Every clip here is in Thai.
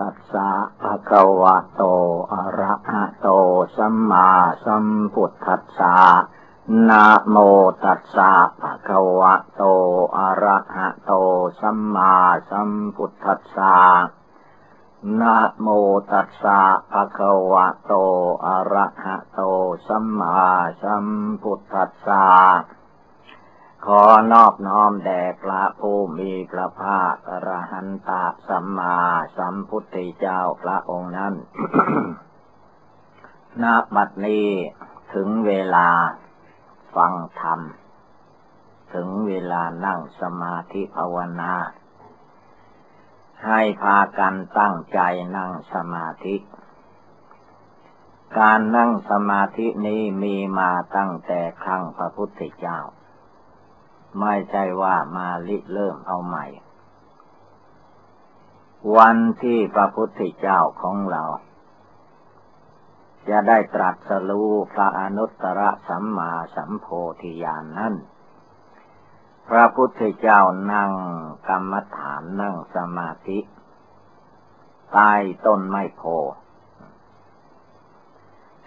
ตัสสะภะคะวะโต อะระหะโต สัมมาสัมพุทธัสสะนะโมตัสสะภะคะวะโต อะระหะโต สัมมาสัมพุทธัสสะนะโมตัสสะภะคะวะโต อะระหะโต สัมมาสัมพุทธัสสะ ขอนอบน้อมแด่พระผู้มีพระภาคอรหันตสัมมาสัมพุทธเจ้าพระองค์นั้นณบัดนี้ถึงเวลาฟังธรรม ถึงเวลานั่งสมาธิภาวนา ให้พากันตั้งใจนั่งสมาธิ การนั่งสมาธินี้มีมาตั้งแต่ครั้งพระพุทธเจ้า ไม่ใช่ว่ามาลิเริ่มเอาใหม่ วันที่พระพุทธเจ้าของเรา จะได้ตรัสรู้พระอนุตตรสัมมาสัมโพธิญาณนนั้น พระพุทธเจ้านั่งกรรมฐานนั่งสมาธิใต้ต้นไม้โพ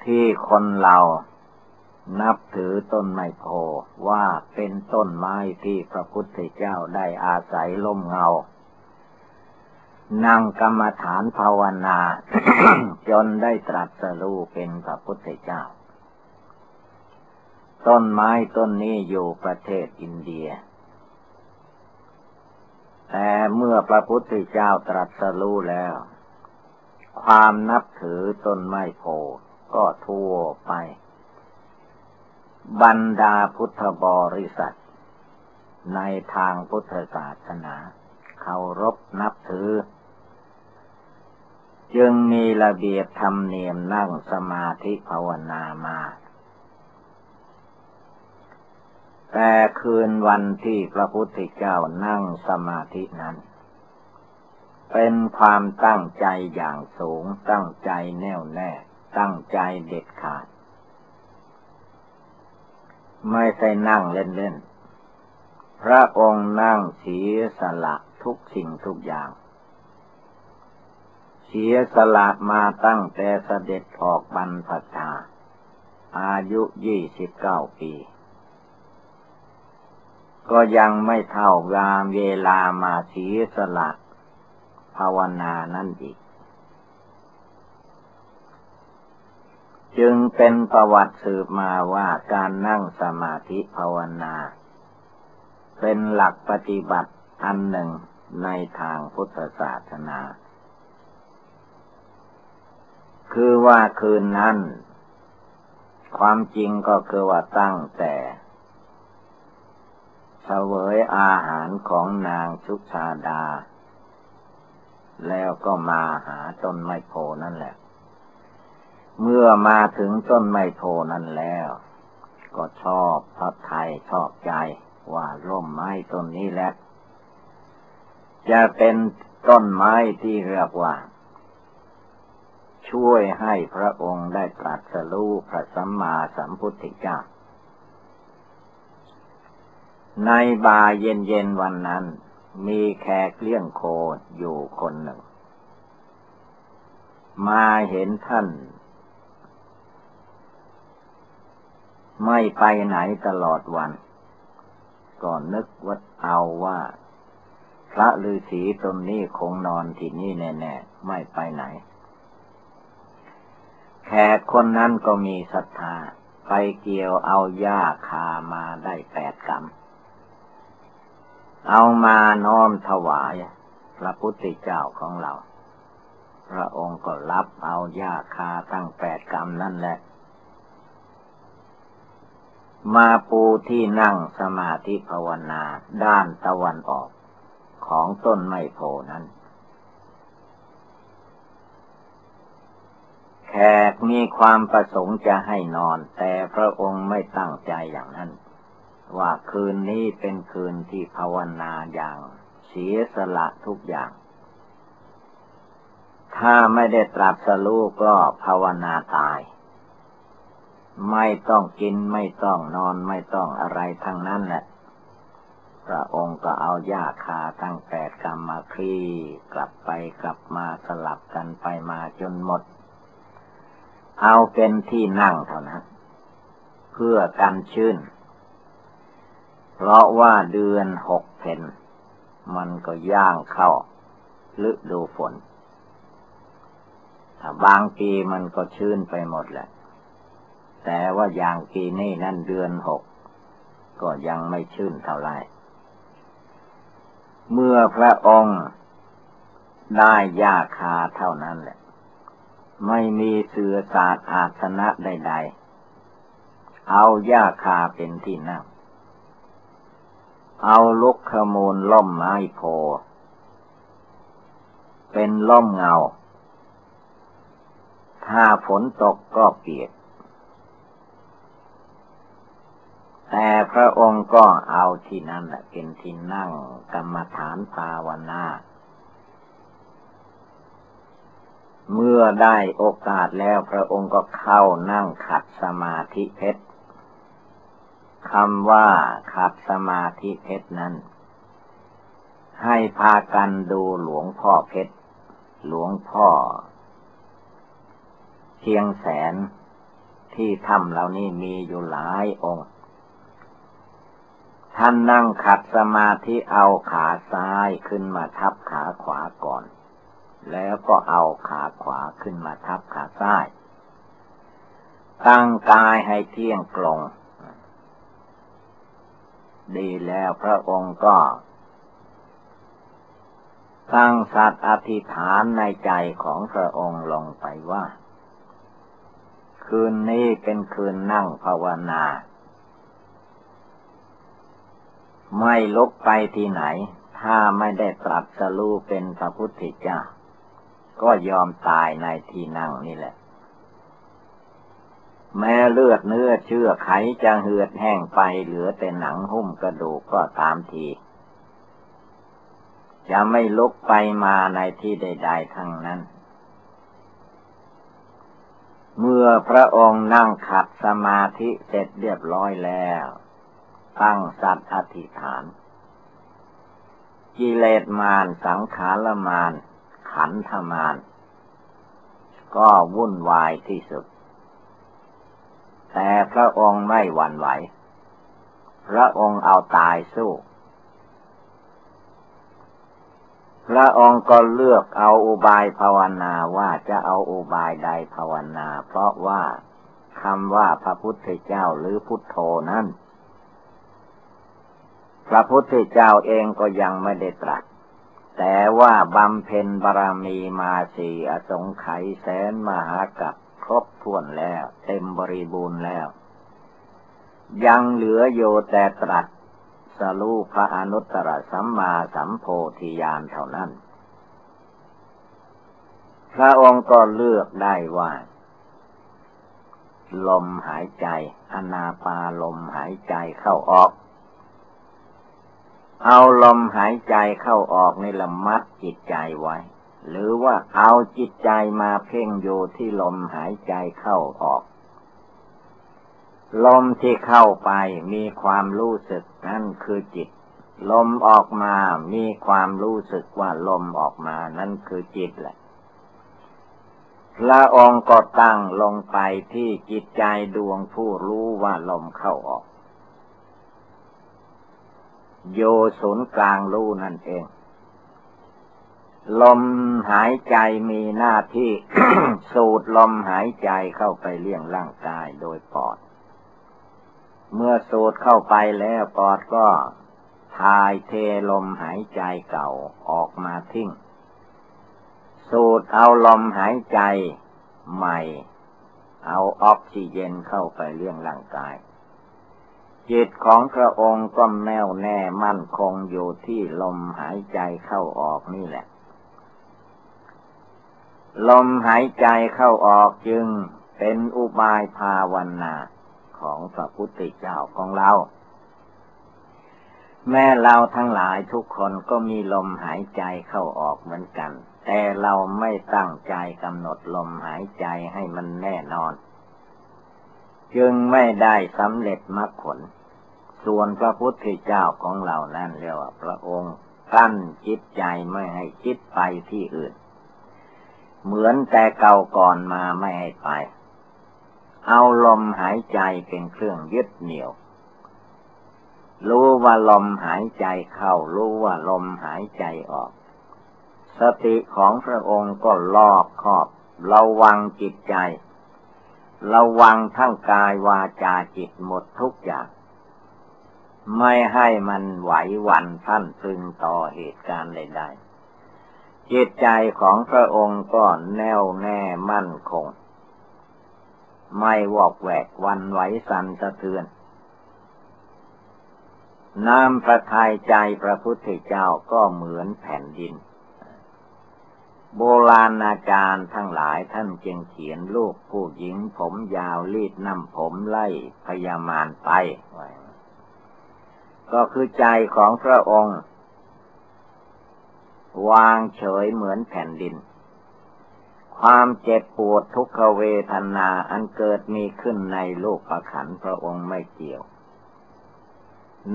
ที่คนเรา นับถือต้นไม้โพว่าเป็นต้นไม้ที่พระพุทธเจ้าได้อาศัยล่มเงา นั่งกรรมฐานภาวนา จนได้ตรัสรู้เป็นพระพุทธเจ้า ต้นไม้ต้นนี้อยู่ประเทศอินเดีย แต่เมื่อพระพุทธเจ้าตรัสรู้แล้ว ความนับถือต้นไม้โพก็ทั่วไป บรรดาพุทธบริษัท ในทางพุทธศาสนาเคารพนับถือ จึงมีระเบียบธรรมเนียมนั่งสมาธิภาวนามา แต่คืนวันที่พระพุทธเจ้านั่งสมาธินั้น เป็นความตั้งใจอย่างสูงตั้งใจแน่วแน่ ตั้งใจเด็ดขาด ไม่ใช่นั่งเล่นๆ พระองค์นั่งเสียสละทุกสิ่งทุกอย่าง เสียสละมาตั้งแต่เสด็จออกบรรพชา อายุยี่สิบเก้าปี ก็ยังไม่เท่างามเวลามาเสียสละ ภาวนานั่นอีก จึงเป็นประวัติสืบมาว่าการนั่งสมาธิภาวนา เป็นหลักปฏิบัติอันหนึ่งในทางพุทธศาสนา คือว่าคืนนั้น ความจริงก็คือว่าตั้งแต่เสวยอาหารของนางชุกชาดา แล้วก็มาหาต้นไม้โพนั่นแหละ เมื่อมาถึงต้นไม้โพนั้นแล้ว ก็ชอบพระไทยชอบใจว่าร่มไม้ต้นนี้แหละ จะเป็นต้นไม้ที่เรียกว่า ช่วยให้พระองค์ได้ตรัสรู้พระสัมมาสัมพุทธเจ้า ในบาเย็นเย็นวันนั้น มีแขกเลี้ยงโคอยู่คนหนึ่ง มาเห็นท่าน ไม่ไปไหนตลอดวันก่อนนึกว่าเอาว่า พระฤาษีตรงนี้คงนอนที่นี่แน่ๆ ไม่ไปไหน แขกคนนั้นก็มีศรัทธา ไปเกี่ยวเอาหญ้าคามาได้แปดกำเอามาน้อมถวาย พระพุทธเจ้าของเรา พระองค์ก็รับเอาหญ้าคาตั้งแปดกำนั่นแหละ มาปูที่นั่งสมาธิภาวนาด้านตะวันออกของต้นไมโพนั้น แขกมีความประสงค์จะให้นอน แต่พระองค์ไม่ตั้งใจอย่างนั้น ว่าคืนนี้เป็นคืนที่ภาวนาอย่างเสียสละทุกอย่าง ถ้าไม่ได้ตรัสรู้ก็ภาวนาตาย ไม่ต้องกินไม่ต้องนอนไม่ต้องอะไรทั้งนั้นแหละพระองค์ก็เอาหญ้าคาตั้งแปดกรรมมาคลี่กลับไปกลับมาสลับกันไปมาจนหมด เอาเป็นที่นั่งเท่านั้น เพื่อกันชื้นเพราะว่าเดือนหกเพนมันก็ย่างเข้าฤดูฝน บางปีมันก็ชื้นไปหมดแหละ แต่ว่าอย่างปีนี้นั่นเดือนหก ก็ยังไม่ชื้นเท่าไหร่ เมื่อพระองค์ได้ยาคาเท่านั้นแหละ ไม่มีเสือศาสตร์อาสนะใดๆ เอายาคาเป็นที่นั่ง เอาลุกขมูลล่มไม้โพ เป็นล่มเงา ถ้าฝนตกก็เปียก แต่พระองค์ก็เอาที่นั่นแหละเป็นที่นั่งกรรมฐานภาวนา เมื่อได้โอกาสแล้วพระองค์ก็เข้านั่งขัดสมาธิเพชรคำว่าขัดสมาธิเพชรนั้น ให้พากันดูหลวงพ่อเพชร หลวงพ่อเชียงแสนที่ถ้ำเหล่านี้มีอยู่หลายองค์ ท่านนั่งขัดสมาธิเอาขาซ้ายขึ้นมาทับขาขวาก่อน แล้วก็เอาขาขวาขึ้นมาทับขาซ้าย ตั้งกายให้เที่ยงตรง ดีแล้วพระองค์ก็ตั้งสัตว์อธิษฐานในใจของพระองค์ลงไปว่า คืนนี้เป็นคืนนั่งภาวนา ไม่ลุกไปที่ไหน ถ้าไม่ได้ตรัสรู้เป็นพระพุทธเจ้า ก็ยอมตายในที่นั่งนี่แหละ แม้เลือดเนื้อเชื่อไขจะเหือดแห้งไปเหลือแต่หนังหุ้มกระดูกก็ตามที จะไม่ลุกไปมาในที่ใด ๆ ทั้งนั้นเมื่อพระองค์นั่งขัดสมาธิเสร็จเรียบร้อยแล้ว ตั้งสัตว์อธิษฐาน กิเลสมารสังขารมารขันธมารก็วุ่นวายที่สุด แต่พระองค์ไม่หวั่นไหว พระองค์เอาตายสู้ พระองค์ก็เลือกเอาอุบายภาวนาว่าจะเอาอุบายใดภาวนา เพราะว่าคำว่าพระพุทธเจ้าหรือพุทโธนั้น พระพุทธเจ้าเองก็ยังไม่ได้ตรัส แต่ว่าบำเพ็ญบารมีมาสีอสงไขยแสนมหากับครบถ้วนแล้ว เต็มบริบูรณ์แล้ว ยังเหลือโยแต่ตรัสสรูพระอนุตตรสัมมาสัมโพธิญาณเท่านั้น พระองค์ก็เลือกได้ว่า ลมหายใจอนาปาลมหายใจเข้าออก เอาลมหายใจเข้าออกในละมัดจิตใจไว้ หรือว่าเอาจิตใจมาเพ่งอยู่ที่ลมหายใจเข้าออก ลมที่เข้าไปมีความรู้สึกนั่นคือจิต ลมออกมามีความรู้สึกว่าลมออกมานั่นคือจิตแหละพระองค์ก็ตั้งลงไปที่จิตใจดวงผู้รู้ว่าลมเข้าออก โยศูนย์กลางรู้นั่นเอง ลมหายใจมีหน้าที่สูดลมหายใจเข้าไปเลี้ยงร่างกายโดยปอด เมื่อสูดเข้าไปแล้วปอดก็ทายเทลมหายใจเก่าออกมาทิ้ง สูดเอาลมหายใจใหม่ เอาออกซิเจนเข้าไปเลี้ยงร่างกาย จิตของพระองค์ก็แน่วแน่มั่นคงอยู่ที่ลมหายใจเข้าออกนี่แหละ ลมหายใจเข้าออกจึงเป็นอุบายภาวนาของพระพุทธเจ้าของเรา แม่เราทั้งหลายทุกคนก็มีลมหายใจเข้าออกเหมือนกัน แต่เราไม่ตั้งใจกำหนดลมหายใจให้มันแน่นอน จึงไม่ได้สำเร็จมรรคผล ส่วนพระพุทธเจ้าของเรานั่นเรียกว่าพระองค์กั้นจิตใจไม่ให้คิดไปที่อื่น เหมือนแต่เก่าก่อนมาไม่ให้ไป เอาลมหายใจเป็นเครื่องยึดเหนี่ยว รู้ว่าลมหายใจเข้า รู้ว่าลมหายใจออก สติของพระองค์ก็รอบคอบ ระวังจิตใจ ระวังทั้งกายวาจาจิตหมดทุกอย่าง ไม่ให้มันไหวหวั่นท่านพึงต่อเหตุการณ์ใดๆ จิตใจของพระองค์ก็แน่วแน่มั่นคง ไม่วอกแวกวันไหวสันสะเทือน น้ำพระทัยใจพระพุทธเจ้าก็เหมือนแผ่นดิน โบราณอาจารย์ทั้งหลายท่านจึงเขียนลูกผู้หญิงผมยาวรีดน้ำผมไล่พยามานไป ก็คือใจของพระองค์ วางเฉยเหมือนแผ่นดิน ความเจ็บปวดทุกขเวทนาอันเกิดมีขึ้นในโลกประขันพระองค์ไม่เกี่ยว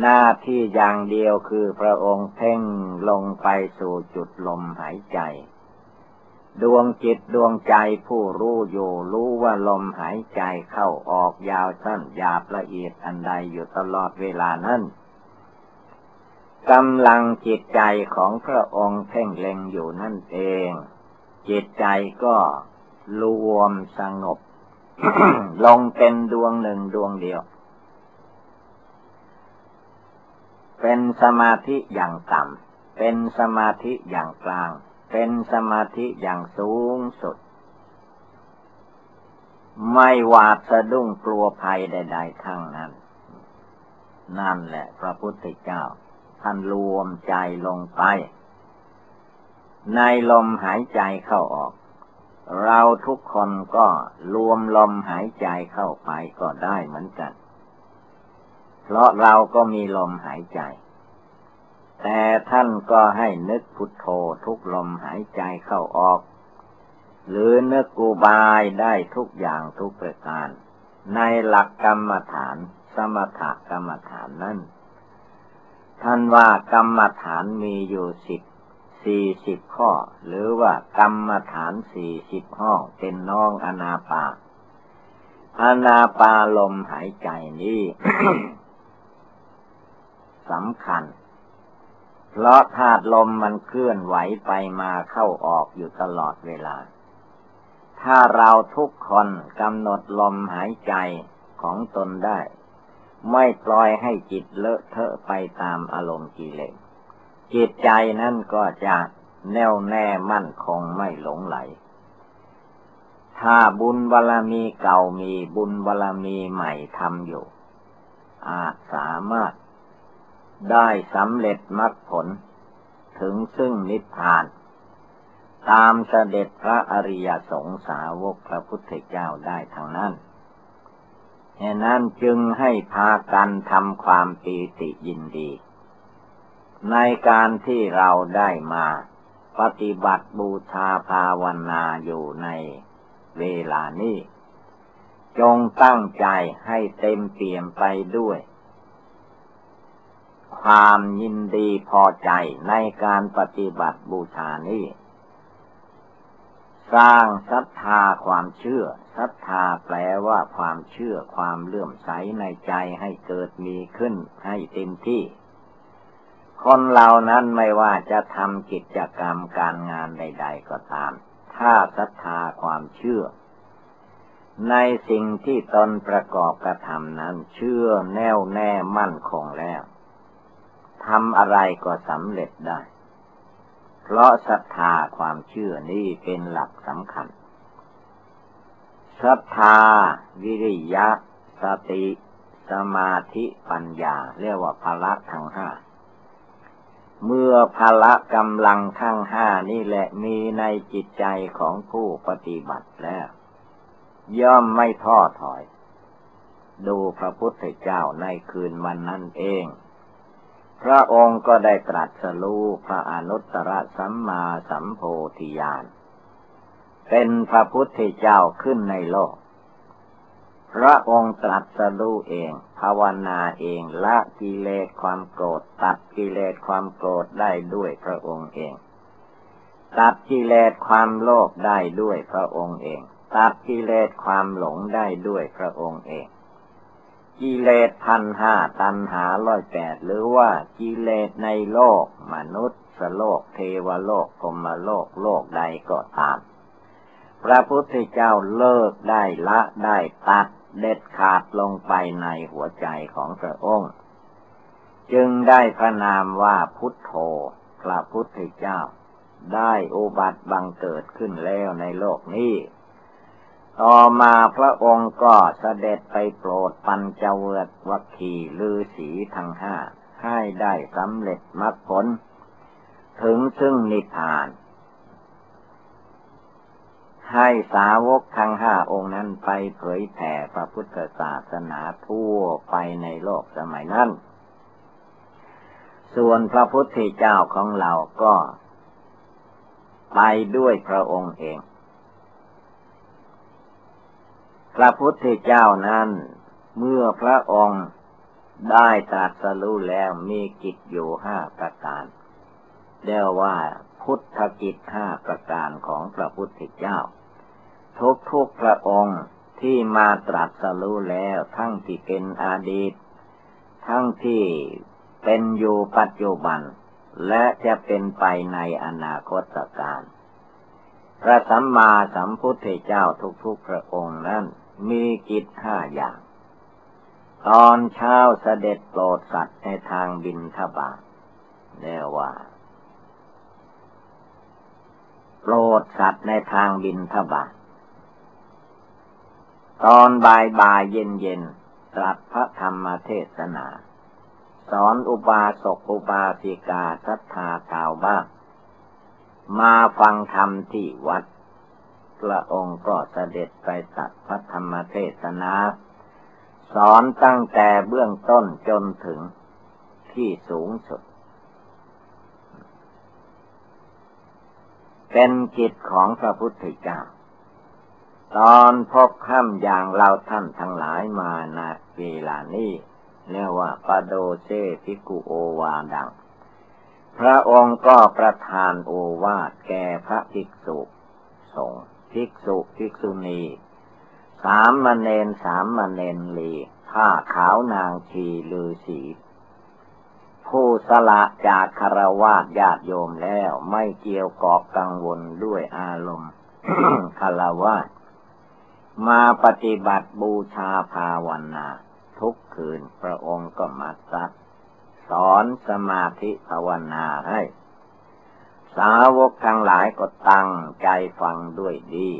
หน้าที่อย่างเดียวคือพระองค์เพ่งลงไปสู่จุดลมหายใจดวงจิตดวงใจผู้รู้อยู่รู้ว่าลมหายใจเข้าออกยาวสั้นยาบละเอียดอันใดอยู่ตลอดเวลานั้น กำลังจิตใจของพระองค์เพ่งเล็งอยู่นั่นเอง จิตใจก็รวมสงบ ลงเป็นดวงหนึ่งดวงเดียว เป็นสมาธิอย่างต่ำ เป็นสมาธิอย่างกลาง เป็นสมาธิอย่างสูงสุด ไม่หวาดสะดุ้งกลัวภัยใด ๆทั้งนั้น นั่นแหละพระพุทธเจ้า ท่านรวมใจลงไป ในลมหายใจเข้าออก เราทุกคนก็รวมลมหายใจเข้าไปก็ได้เหมือนกัน เพราะเราก็มีลมหายใจ แต่ท่านก็ให้นึกพุทโธทุกลมหายใจเข้าออก หรือนึกกูบายได้ทุกอย่างทุกประการ ในหลักกรรมฐานสมถกรรมฐานนั้น ท่านว่ากรรมฐานมีอยู่สิบสี่สิบข้อ หรือว่ากรรมฐานสี่สิบข้อเป็นน้องอนาปาอนาปาลมหายใจนี้สำคัญ เพราะธาตุลมมันเคลื่อนไหวไปมาเข้าออกอยู่ตลอดเวลา ถ้าเราทุกคนกำหนดลมหายใจของตนได้ ไม่ปล่อยให้จิตเลอะเทอะไปตามอารมณ์กิเลสจิตใจนั่นก็จะแน่วแน่มั่นคงไม่หลงไหล ถ้าบุญบารรมีเก่ามีบุญบารรมีใหม่ทำอยู่ อาจสามารถได้สำเร็จมรรคผล ถึงซึ่งนิพพาน ตามเสด็จพระอริยสงสาวกพระพุทธเจ้าได้ทางนั้น ฉะนั้นจึงให้พากันทำความปีติยินดี ในการที่เราได้มา ปฏิบัติบูชาภาวนาอยู่ในเวลานี้จงตั้งใจให้เต็มเปี่ยมไปด้วย ความยินดีพอใจในการปฏิบัติบูชานี้ สร้างศรัทธาความเชื่อศรัทธาแปลว่าความเชื่อความเลื่อมใสในใจให้เกิดมีขึ้นให้เต็มที่ คนเหล่านั้นไม่ว่าจะทำกิจกรรมการงานใด ๆ ก็ตาม ถ้าศรัทธาความเชื่อ ในสิ่งที่ตนประกอบกระทำนั้น เชื่อแน่วแน่มั่นคงแล้วทำอะไรก็สำเร็จได้ เพราะศรัทธาความเชื่อนี่เป็นหลักสำคัญศรัทธา วิริยะ สติ สมาธิปัญญา เรียกว่าพละทั้งห้า เมื่อพละกำลังทั้งห้านี่แหละมีในจิตใจของผู้ปฏิบัติแล้ว ย่อมไม่ท้อถอย ดูพระพุทธเจ้าในคืนวันนั้นเอง พระองค์ก็ได้ตรัสรู้พระอนุตตรสัมมาสัมโพธิญาณ เป็นพระพุทธเจ้าขึ้นในโลก พระองค์ตรัสรู้เอง ภาวนาเองละกิเลสความโกรธตัดกิเลสความโกรธได้ด้วยพระองค์เอง ตัดกิเลสความโลภได้ด้วยพระองค์เอง ตัดกิเลสความหลงได้ด้วยพระองค์เอง กิเลสพันห้าตันหาร้อยแปดหรือว่ากิเลสในโลก มนุษย์สโลกเทวโลกกมโลกโลกใดก็ตาม พระพุทธเจ้าเลิกได้ละได้ตัดเด็ดขาดลงไปในหัวใจของพระองค์ จึงได้พระนามว่าพุทโธพระพุทธเจ้า ได้อุบัติบังเกิดขึ้นแล้วในโลกนี้ ต่อมาพระองค์ก็เสด็จไปโปรดปัญจเวทวัคคีลือสีทั้งห้าให้ได้สำเร็จมรรคผล ถึงซึ่งนิพพาน ให้สาวกทั้งห้าองค์นั้นไปเผยแผ่พระพุทธศาสนาทั่วไปในโลกสมัยนั้น ส่วนพระพุทธเจ้าของเราก็ ไปด้วยพระองค์เอง พระพุทธเจ้านั้น เมื่อพระองค์ได้ตรัสรู้แล้วมีกิจอยู่ห้าประการเรียกว่าพุทธกิจห้าประการของพระพุทธเจ้า ทุกทุกพระองค์ที่มาตรัสรู้แล้วทั้งที่เป็นอดีต ทั้งที่เป็นอยู่ปัจจุบัน และจะเป็นไปในอนาคตการ พระสัมมาสัมพุทธเจ้าทุกๆพระองค์นั้น มีกิจห้าอย่าง ตอนเช้าเสด็จโปรดสัตว์ในทางบินทบาทเรียกว่าโปรดสัตว์ในทางบินทบาทตอนบ่ายบ่ายเย็นเย็นตรัสพระธรรมเทศนา สอนอุบาสกอุบาสิกาศรัทธาชาวบ้านมาฟังธรรมที่วัด ระองค์ก็เสด็จไปตัดพระธรรมเทศนา สอนตั้งแต่เบื้องต้นจนถึงที่สูงสุด เป็นกิจของพระพุทธเจ้า ตอนพบข้ามอย่างเราท่านทั้งหลายมานาเวลานี้เรียกว่าปโดเซพิกุโอวาดัง พระองค์ก็ประทานโอวาทแก่พระภิกษุสงฆ์ ภิกษุภิกษุณี สามมเณรสามมเณรลีผ้าขาวนางชีลือสี ผู้สละจากคารวาสญาติโยมแล้วไม่เกี่ยวกอบกังวลด้วยอารมณ์คารวาสมาปฏิบัติบูชาภาวนา ทุกคืนพระองค์ก็มาสัตสอนสมาธิภาวนาให้ สาวกทั้งหลายก็ตั้งใจฟังด้วยดี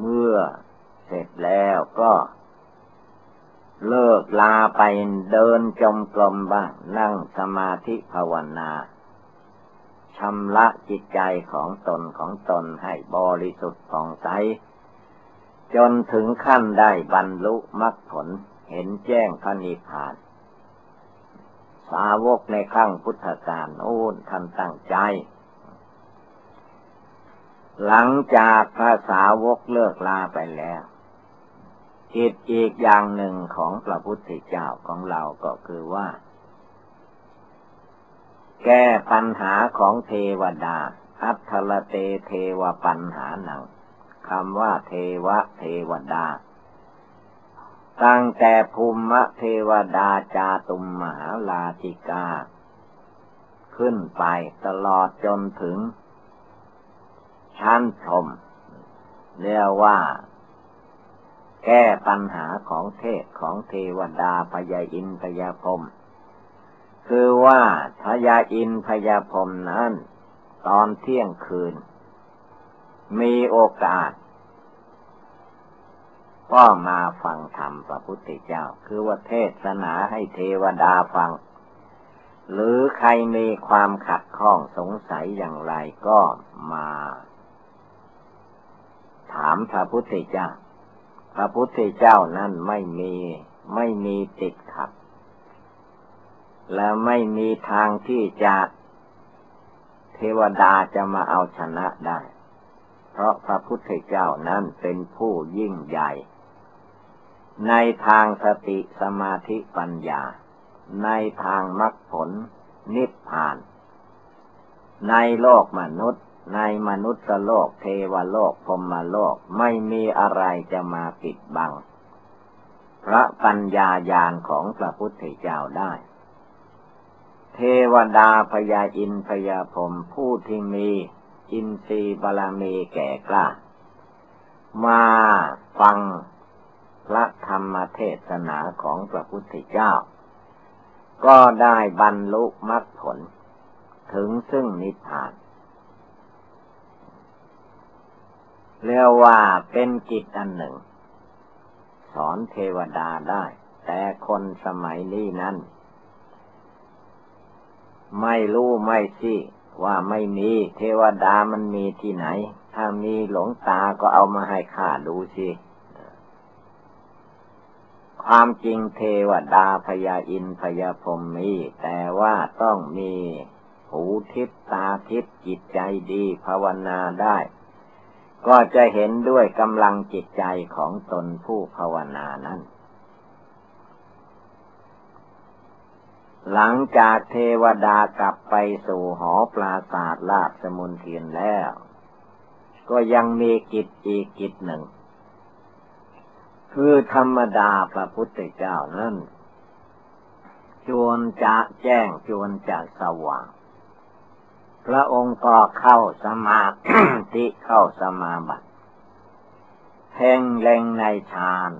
เมื่อเสร็จแล้วก็เลิกลาไปเดินจมกลมบ้างนั่งสมาธิภาวนาชำระจิตใจของตนของตนให้บริสุทธิ์ผ่องใส จนถึงขั้นได้บรรลุมรรคผลเห็นแจ้งพระนิพพาน สาวกในขั้งพุทธกาลโอ้ท่านตั้งใจ หลังจากพระสาวกเลิกลาไปแล้วกิจอีกอย่างหนึ่งของพระพุทธเจ้าของเราก็คือว่า แก้ปัญหาของเทวดา อัตลเตเทวปัญหาหนังคำว่าเทวะเทวดา ตั้งแต่ภูมิเทวดาจาตุมมหาลาธิกา ขึ้นไปตลอดจนถึง ชั้นชม เรียกว่า แก้ปัญหาของเทพของเทวดาพยาอินพยาพรมคือว่าพยาอินพยาพรมนั้น ตอนเที่ยงคืน มีโอกาส ก็มาฟังธรรมพระพุทธเจ้า คือว่าเทศนาให้เทวดาฟัง หรือใครมีความขัดข้องสงสัยอย่างไรก็มา ถามพระพุทธเจ้า พระพุทธเจ้านั้นไม่มีไม่มีติดขัด และไม่มีทางที่จะเทวดาจะมาเอาชนะได้ เพราะพระพุทธเจ้านั้นเป็นผู้ยิ่งใหญ่ ในทางสติสมาธิปัญญา ในทางมรรคผลนิพพาน ในโลกมนุษย์ ในมนุษย์โลกเทวโลกพรมโลกไม่มีอะไรจะมาปิดบัง พระปัญญาญาณของพระพุทธเจ้าได้ เทวดาพยาอินพยาพรมผู้ที่มีอินทรีย์บารมีแก่กล้า มาฟังพระธรรมเทศนาของพระพุทธเจ้า ก็ได้บรรลุมรรคผล ถึงซึ่งนิพพาน เรียกว่าเป็นกิจอันหนึ่ง สอนเทวดาได้ แต่คนสมัยนี้นั้น ไม่รู้ไม่ซี่ว่าไม่มีเทวดามันมีที่ไหน ถ้ามีหลงตาก็เอามาให้ข้าดูสิความจริงเทวดาพยาอินพยาพรมมี แต่ว่าต้องมีหูทิพตาทิพจิตใจดีภาวนาได้ ก็จะเห็นด้วยกำลังจิตใจของตนผู้ภาวนานั้น หลังจากเทวดากลับไปสู่หอปราศาสตร์ลาบสมุนเทียนแล้ว ก็ยังมีกิจอีกกิจหนึ่ง คือธรรมดาพระพุทธเจ้านั้นจวนจะแจ้งจวนจะสว่าง พระองค์ก็เข้าสมาธิเข้าสมาบัติเพ่งเล็งในฌาน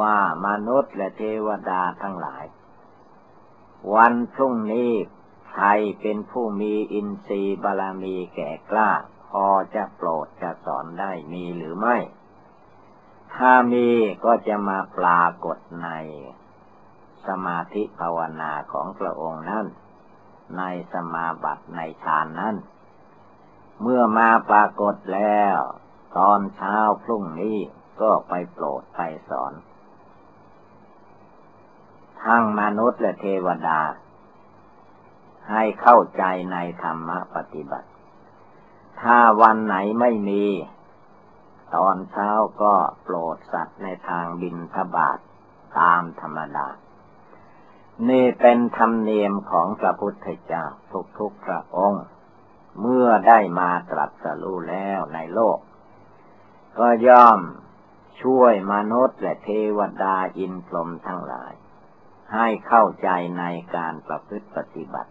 ว่ามนุษย์และเทวดาทั้งหลาย วันพรุ่งนี้ใครเป็นผู้มีอินทรีย์บารมีแก่กล้า พอจะโปรดจะสอนได้มีหรือไม่ ถ้ามีก็จะมาปรากฏในสมาธิภาวนาของพระองค์นั้น ในสมาบัติในฌานนั้น เมื่อมาปรากฏแล้ว ตอนเช้าพรุ่งนี้ก็ไปโปรดไปสอน ทั้งมนุษย์และเทวดา ให้เข้าใจในธรรมปฏิบัติ ถ้าวันไหนไม่มี ตอนเช้าก็โปรดสัตว์ในทางบินทบาทตามธรรมดา นี่เป็นธรรมเนียมของพระพุทธเจ้าทุกๆพระองค์ เมื่อได้มาตรัสรู้แล้วในโลก ก็ย่อมช่วยมนุษย์และเทวดาอินพรหมทั้งหลาย ให้เข้าใจในการประพฤติปฏิบัติ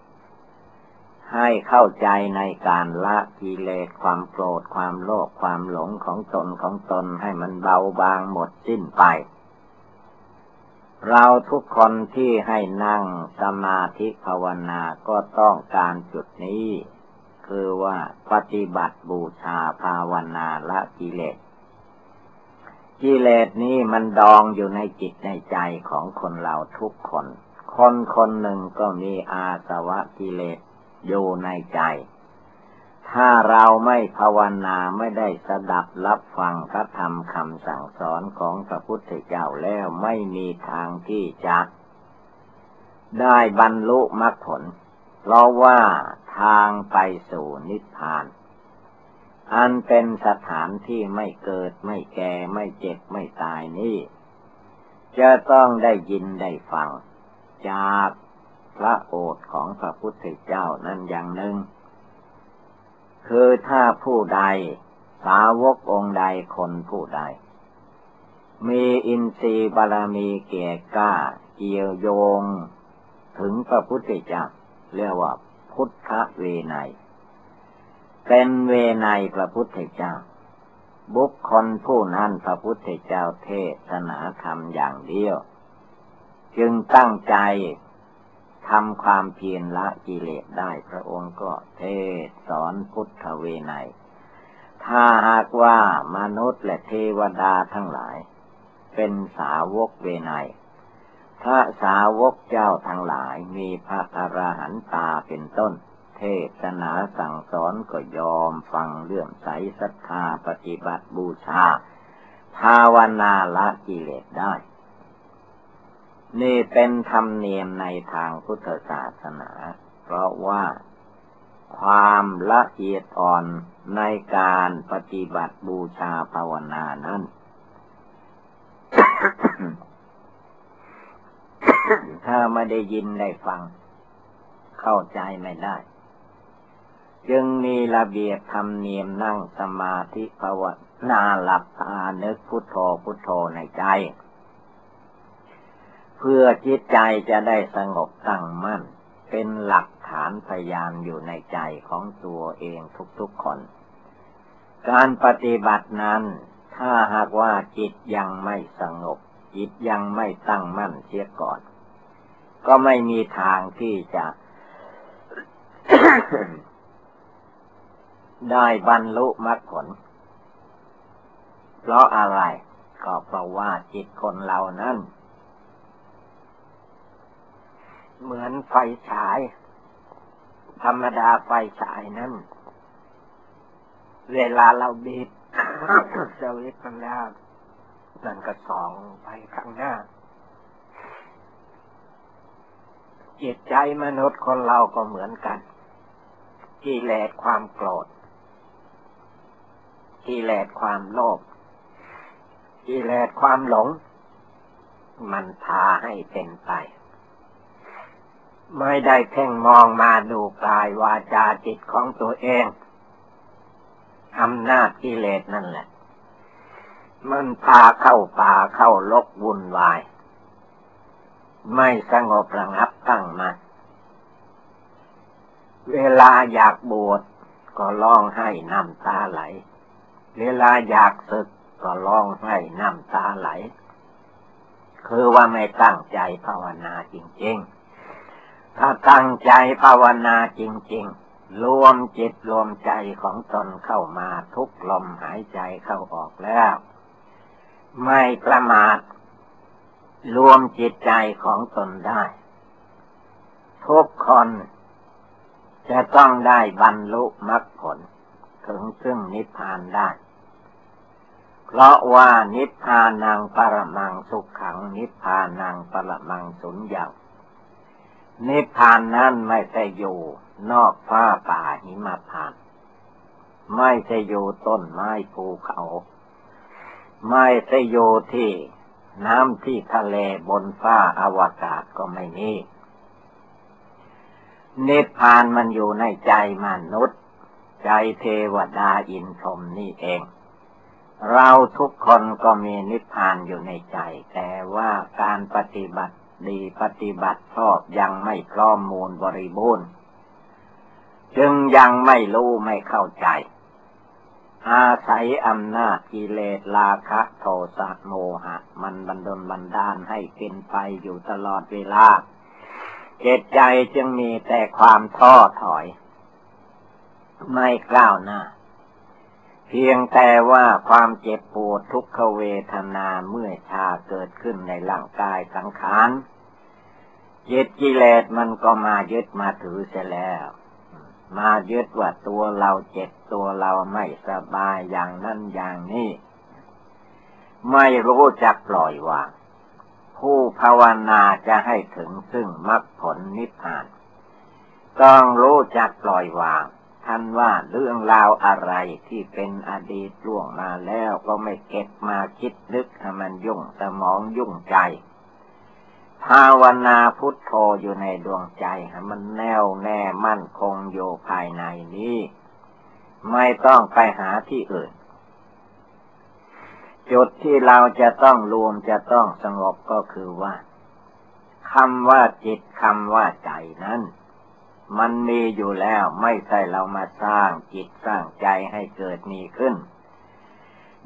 ให้เข้าใจในการละกิเลสความโกรธความโลภความหลงของตนของตนให้มันเบาบางหมดสิ้นไป เราทุกคนที่ให้นั่งสมาธิภาวนาก็ต้องการจุดนี้ คือว่าปฏิบัติบูชาภาวนาละกิเลสกิเลสนี้มันดองอยู่ในจิตในใจของคนเราทุกคน คนคนหนึ่งก็มีอาสวะกิเลสอยู่ในใจ ถ้าเราไม่ภาวนาไม่ได้สดับรับฟังพระธรรมคำสั่งสอนของพระพุทธเจ้าแล้วไม่มีทางที่จะได้บรรลุมรรคผล เพราะว่าทางไปสู่นิพพาน อันเป็นสถานที่ไม่เกิดไม่แก่ไม่เจ็บไม่ตายนี่จะต้องได้ยินได้ฟัง จากพระโอษของพระพุทธเจ้านั่นอย่างหนึ่ง คือถ้าผู้ใด สาวกองค์ใดคนผู้ใด มีอินทรีย์บารมีเก่กล้า เกี่ยวโยง ถึงพระพุทธเจ้าเรียกว่าพุทธเวไนเป็นเวไนพระพุทธเจ้า บุคคลผู้นั้นพระพุทธเจ้าเทศนาธรรมอย่างเดียว จึงตั้งใจ ทำความเพียรละกิเลสได้พระองค์ก็เทศสอนพุทธเวไนถ้าหากว่ามนุษย์และเทวดาทั้งหลาย เป็นสาวกเวไนพระสาวกเจ้าทั้งหลายมีพระอรหันตาเป็นต้น เทศนาสั่งสอนก็ยอมฟังเรื่องใสศรัทธาปฏิบัติบูชา ภาวนาละกิเลสได้ นี่เป็นธรรมเนียมในทางพุทธศาสนา เพราะว่าความละเอียดอ่อนในการปฏิบัติบูชาภาวนานั้น ถ้าไม่ได้ยินได้ฟัง เข้าใจไม่ได้ จึงมีระเบียบธรรมเนียมนั่งสมาธิภาวนาหลับตานึกพุทโธพุทโธในใจ เพื่อจิตใจจะได้สงบตั้งมั่น เป็นหลักฐานพยานอยู่ในใจของตัวเองทุกๆคน การปฏิบัตินั้น ถ้าหากว่าจิตยังไม่สงบ จิตยังไม่ตั้งมั่นเสียก่อน ก็ไม่มีทางที่จะได้บรรลุมรรคผล เพราะอะไร ก็เพราะว่าจิตคนเรานั้น เหมือนไฟฉาย ธรรมดาไฟฉายนั้น เวลาเราบีบสวิตมันแล้วนั่นก็ส่องไปข้างหน้า จิตใจมนุษย์คนเราก็เหมือนกันกิเลสความโกรธกิเลสความโลภกิเลสความหลง มันพาให้เป็นไป ไม่ได้เพ่งมองมาดูกายวาจาจิตของตัวเองอำนาจกิเลสนั่นแหละ มันพาเข้าป่าเข้าลกวุ่นวาย ไม่สงบระงับตั้งมันเวลาอยากบวชก็ร้องให้น้ำตาไหล เวลาอยากศึกก็ร้องให้น้ำตาไหล คือว่าไม่ตั้งใจภาวนาจริง ๆ ถ้าตั้งใจภาวนาจริง ๆ รวมจิตรวมใจของตนเข้ามาทุกลมหายใจเข้าออกแล้ว ไม่ประมาท รวมจิตใจของตนได้ ทุกคนจะต้องได้บรรลุมรรคผล ถึงซึ่งนิพพานได้ เพราะว่านิพพานังปรมังสุขขังนิพพานังปรมังสุญญ์ นิพพานนั้นไม่ใช่อยู่นอกฟ้าป่าหิมพาน ไม่ใช่อยู่ต้นไม้ภูเขา ไม่ใช่อยู่ที่น้ำที่ทะเลบนฟ้าอาวกาศก็ไม่นี่นิพพานมันอยู่ในใจมนุษย์ ใจเทวดาอินทรมนี่เอง เราทุกคนก็มีนิพพานอยู่ในใจ แต่ว่าการปฏิบัติ ดีปฏิบัติชอบยังไม่พร้อมมูลบริบูรณ์จึงยังไม่รู้ไม่เข้าใจ อาศัยอำนาจกิเลสราคะโทสะโมหะ มันบันดลบันดาลให้เป็นไปอยู่ตลอดเวลาจิตใจจึงมีแต่ความท้อถอย ไม่กล้าวหน้า เพียงแต่ว่าความเจ็บปวดทุกขเวทนาเมื่อชาเกิดขึ้นในร่างกายสังขารเจิตกิเลสมันก็มายึดมาถือเสียแล้ว มายึดว่าตัวเราเจ็บตัวเราไม่สบายอย่างนั้นอย่างนี้ ไม่รู้จักปล่อยวาง ผู้ภาวนาจะให้ถึงซึ่งมรรคผลนิพพาน ต้องรู้จักปล่อยวาง ท่านว่าเรื่องราวอะไรที่เป็นอดีตล่วงมาแล้วก็ไม่เก็บมาคิดนึกให้มันยุ่งสมองยุ่งใจ ภาวนาพุทโธอยู่ในดวงใจให้มันแน่วแน่มั่นคงอยู่ภายในนี้ ไม่ต้องไปหาที่อื่น จุดที่เราจะต้องรวมจะต้องสงบก็คือว่าคำว่าจิตคำว่าใจนั้น มันมีอยู่แล้วไม่ใช่เรามาสร้างจิตสร้างใจให้เกิดมีขึ้น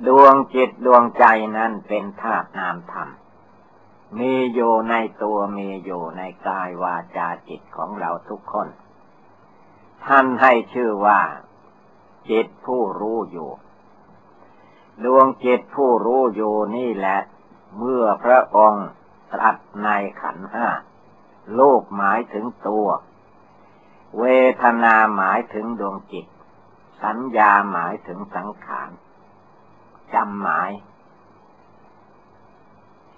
ดวงจิตดวงใจนั้นเป็นธาตุนามธรรม มีอยู่ในตัวมีอยู่ในกายวาจาจิตของเราทุกคน ท่านให้ชื่อว่า จิตผู้รู้อยู่ ดวงจิตผู้รู้อยู่นี่แหละ เมื่อพระองค์ตรัสในขันห้าโลกหมายถึงตัว เวทนาหมายถึงดวงจิต สัญญาหมายถึงสังขารจำหมาย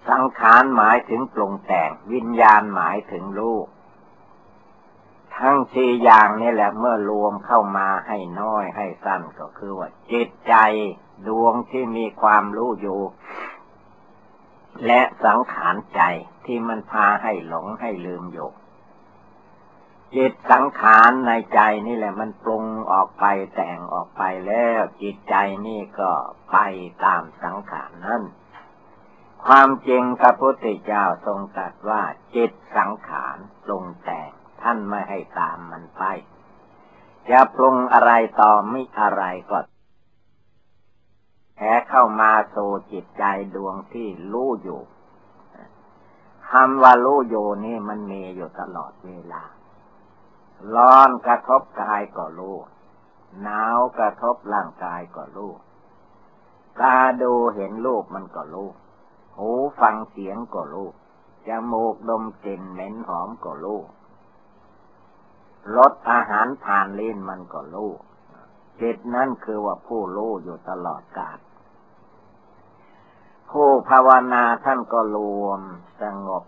สังขารหมายถึงปรุงแต่งวิญญาณหมายถึงลูก ทั้งสี่อย่างนี่แหละเมื่อรวมเข้ามาให้น้อยให้สั้นก็คือว่า จิตใจดวงที่มีความรู้อยู่ และสังขารใจที่มันพาให้หลงให้ลืมอยู่ จิตสังขารในใจนี่แหละ มันปรุงออกไปแต่งออกไปแล้ว จิตใจนี่ก็ไปตามสังขารนั่นความจริงพระพุทธเจ้าทรงตรัสว่าจิตสังขารปรุงแต่งท่านไม่ให้ตามมันไปจะปรุงอะไรต่อไม่อะไรก็แพ้เข้ามาสู่จิตใจดวงที่รู้อยู่คำว่ารู้อยู่นี่มันมีอยู่ตลอดเวลา ร้อนกระทบกายก็รู้หนาวกระทบร่างกายก็รู้ตาดูเห็นรูปมันก็รู้หูฟังเสียงก็รู้จมูกดมกลิ่นเหม็นหอมก็รู้รสอาหารผ่านลิ้นมันก็รู้จิตนั่นคือว่าผู้รู้อยู่ตลอดกาลผู้ภาวนาท่านก็รวมสงบ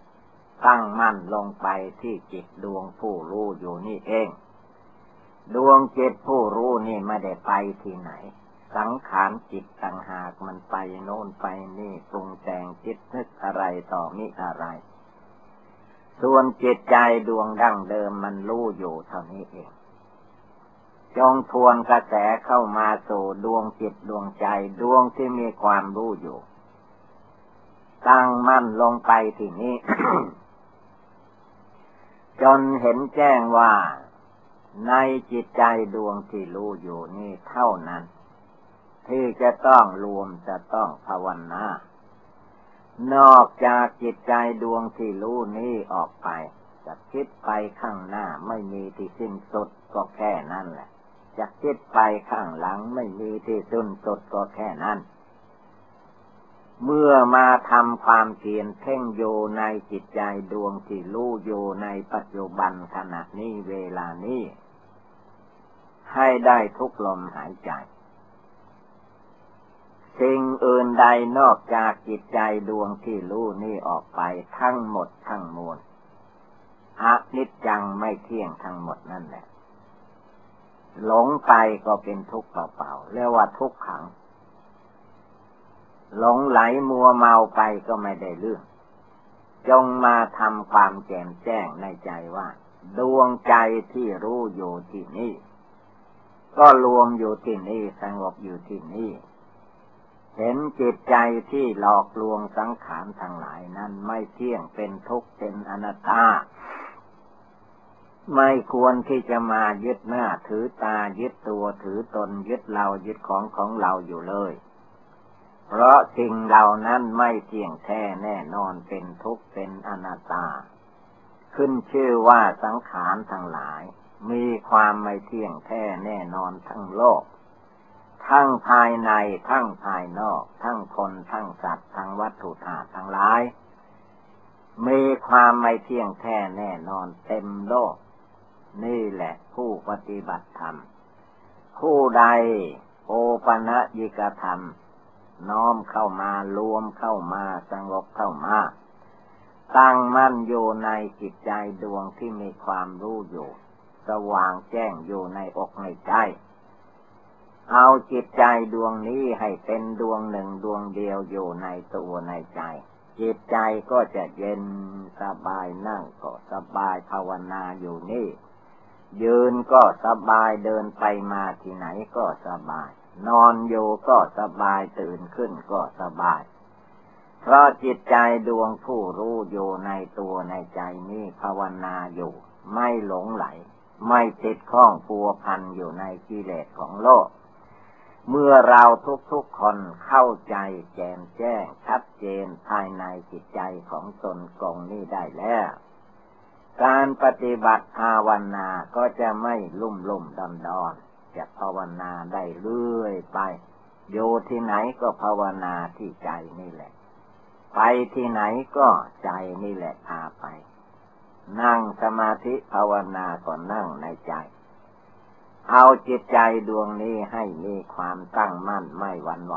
ตั้งมั่นลงไปที่จิตดวงผู้รู้อยู่นี่เอง ดวงจิตผู้รู้นี่ไม่ได้ไปที่ไหน สังขารจิตต่างหากมันไปโน่นไปนี่ปรุงแต่งจิตนึกอะไรต่อมิอะไร ส่วนจิตใจดวงดั้งเดิมมันรู้อยู่เท่านี้เองจงทวนกระแสเข้ามาสู่ดวงจิตดวงใจดวงที่มีความรู้อยู่ ตั้งมั่นลงไปที่นี้ จนเห็นแจ้งว่า ในจิตใจดวงที่รู้อยู่นี่เท่านั้น ที่จะต้องรวมจะต้องภาวนานอกจากจิตใจดวงที่รู้นี้ออกไป จะคิดไปข้างหน้าไม่มีที่สิ้นสุดก็แค่นั้นแหละ จะคิดไปข้างหลังไม่มีที่สิ้นสุดก็แค่นั้น เมื่อมาทำความเพียรเพ่งโยในจิตใจดวงที่รู้โยในปัจจุบันขณะนี้เวลานี้ให้ได้ทุกลมหายใจ สิ่งอื่นใดนอกจากจิตใจดวงที่รู้นี่ออกไปทั้งหมดทั้งมวลอนิจจังไม่เที่ยงทั้งหมดนั่นแหละ หลงไปก็เป็นทุกข์เปล่าๆเรียกว่าทุกขัง หลงไหลมัวเมาไปก็ไม่ได้เรื่อง จงมาทำความแจ่มแจ้งในใจว่า ดวงใจที่รู้อยู่ที่นี่ ก็รวมอยู่ที่นี่สงบอยู่ที่นี่ เห็นจิตใจที่หลอกลวงสังขารทั้งหลายนั้นไม่เที่ยงเป็นทุกข์เป็นอนัตตาไม่ควรที่จะมายึดหน้าถือตายึดตัวถือตนยึดเรายึดของของเราอยู่เลย เพราะสิ่งเหล่านั้นไม่เที่ยงแท้แน่นอนเป็นทุกข์เป็นอนัตตา ขึ้นชื่อว่าสังขารทั้งหลาย มีความไม่เที่ยงแท้แน่นอนทั้งโลก ทั้งภายในทั้งภายนอก ทั้งคนทั้งสัตว์ทั้งวัตถุธาตุทั้งหลาย มีความไม่เที่ยงแท้แน่นอนเต็มโลก นี่แหละผู้ปฏิบัติธรรมผู้ใดโอปะนะยิกธรรม น้อมเข้ามารวมเข้ามาสงบเข้ามา ตั้งมั่นอยู่ในจิตใจดวงที่มีความรู้อยู่ สว่างแจ้งอยู่ในอกในใจเอาจิตใจดวงนี้ให้เป็นดวงหนึ่งดวงเดียวอยู่ในตัวในใจ จิตใจก็จะเย็นสบายนั่งก็สบายภาวนาอยู่นี่ ยืนก็สบายเดินไปมาที่ไหนก็สบาย นอนอยู่ก็สบายตื่นขึ้นก็สบาย เพราะจิตใจดวงผู้รู้อยู่ในตัวในใจนี้ภาวนาอยู่ ไม่หลงไหล ไม่ติดข้องปัวพันอยู่ในกิเลสของโลก เมื่อเราทุกๆคนเข้าใจแจ่มแจ้งชัดเจนภายในจิตใจของตนกองนี้ได้แล้วการปฏิบัติภาวนาก็จะไม่ลุ่มลุ่มดอนดอน จะภาวนาได้เรื่อยไป โยที่ไหนก็ภาวนาที่ใจนี่แหละ ไปที่ไหนก็ใจนี่แหละพาไป นั่งสมาธิภาวนาก็นั่งในใจ เอาจิตใจดวงนี้ให้มีความตั้งมั่นไม่หวั่นไหว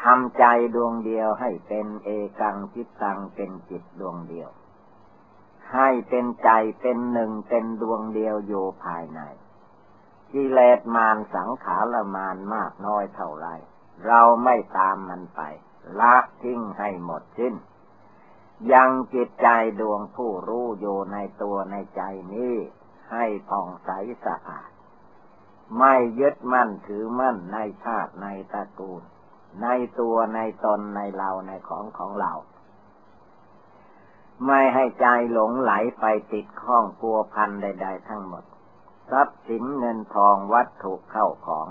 ทำใจดวงเดียวให้เป็นเอกังจิตตังเป็นจิตดวงเดียว ให้เป็นใจเป็นหนึ่งเป็นดวงเดียวอยู่ภายใน กิเลสมารสังขารมารมากน้อยเท่าไรเราไม่ตามมันไป ละทิ้งให้หมดสิ้น ยังจิตใจดวงผู้รู้อยู่ในตัวในใจนี้ ให้ผ่องใสสะอาด ไม่ยึดมั่นถือมั่นในชาติในตระกูล ในตัวในตนในเราในของของเรา ไม่ให้ใจหลงไหลไปติดข้องพัวพันใด ๆ ทั้งหมด ทรัพย์สินเงินทองวัตถุเข้าของ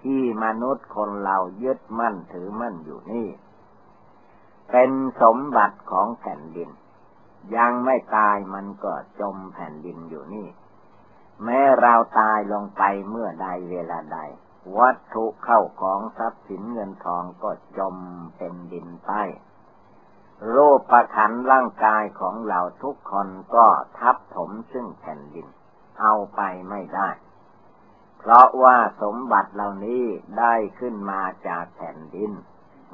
ที่มนุษย์คนเรายึดมั่นถือมั่นอยู่นี่ เป็นสมบัติของแผ่นดิน ยังไม่ตายมันก็จมแผ่นดินอยู่นี่ แม้เราตายลงไปเมื่อใดเวลาใด วัตถุเข้าของทรัพย์สินเงินทองก็จมเป็นดินไปรูปประคันร่างกายของเราทุกคนก็ทับถมซึ่งแผ่นดิน เอาไปไม่ได้ เพราะว่าสมบัติเหล่านี้ได้ขึ้นมาจากแผ่นดิน